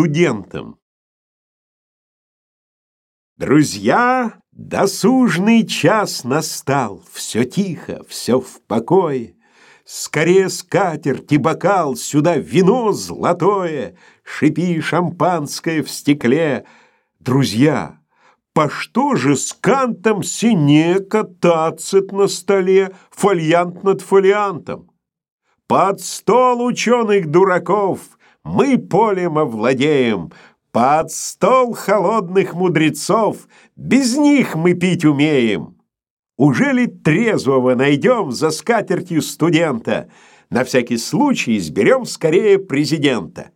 студентам. Друзья, досужный час настал, Все тихо, все в покое. Скорее скатерть и бокал, Сюда вино золотое, Шипи шампанское в стекле. Друзья, по что же с кантом Синека тацит на столе, Фолиант над фолиантом? Под стол ученых дураков Мы полем овладеем, Под стол холодных мудрецов Без них мы пить умеем. Уже ли трезвого найдем За скатертью студента? На всякий случай изберем скорее президента.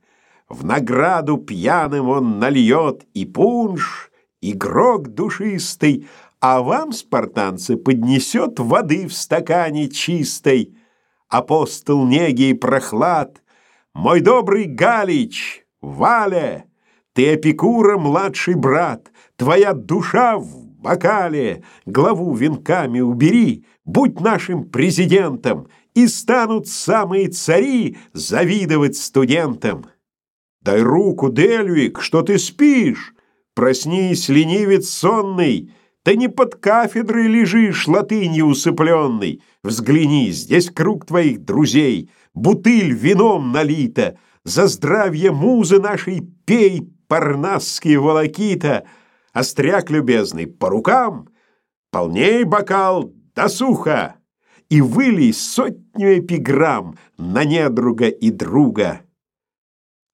В награду пьяным он нальет и пунш, игрок душистый, а вам, спартанцы, поднесет воды в стакане чистой. Апостол неги и прохлад, мой добрый Галич, Валя, ты Эпикура младший брат, твоя душа в бокале, главу венками убери, будь нашим президентом, и станут самые цари завидовать студентам. Дай руку, Дельвик, что ты спишь? Проснись, ленивец сонный, Ты не под кафедрой лежишь, латынью усыпленный. Взгляни, здесь круг твоих друзей, Бутыль вином налита, За здравие музы нашей пей, Парнасские волокита. Остряк любезный, по рукам, Полней бокал, до сухо, И вылей сотню эпиграмм На недруга и друга.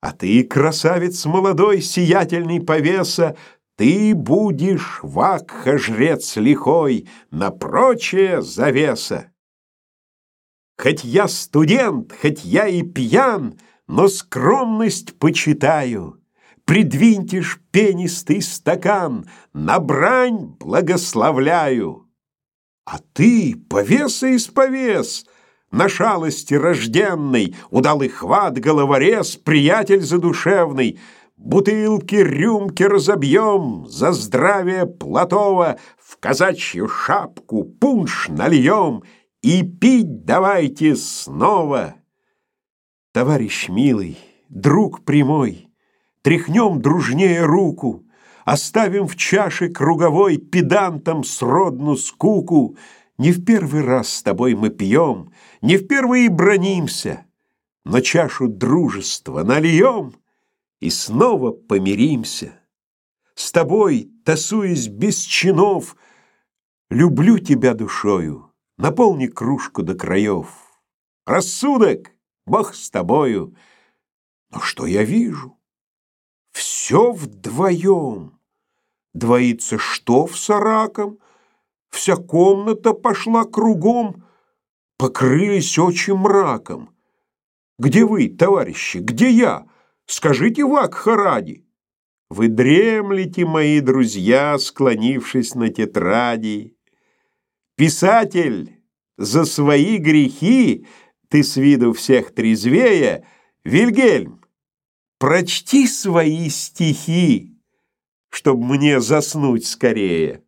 А ты, красавец молодой, сиятельный повеса, Ты будешь, вакха, жрец лихой, На прочее завеса. Хоть я студент, хоть я и пьян, Но скромность почитаю. Придвиньте ж пенистый стакан, На брань благословляю. А ты, повеса из повес, на шалости рожденный, Удалый хват, головорез, приятель задушевный, Бутылки, рюмки разобьем За здравие Платова, В казачью шапку пунш нальем И пить давайте снова. Товарищ милый, друг прямой, Тряхнем дружнее руку, Оставим в чаше круговой Педантам сродну скуку — не в первый раз с тобой мы пьем, Не в первый и бронимся, Но чашу дружества нальем И снова помиримся. С тобой, тасуясь без чинов, Люблю тебя душою, Наполни кружку до краев. Рассудок, Бог с тобою. Но что я вижу? Все вдвоем. Двоится что в сораком — Вся комната пошла кругом, покрылись очи мраком. Где вы, товарищи, где я? Скажите Вакха ради. Вы дремлете, мои друзья, склонившись на тетради. Писатель, за свои грехи ты с виду всех трезвее, Вильгельм, прочти свои стихи, чтоб мне заснуть скорее.